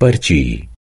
पर्ची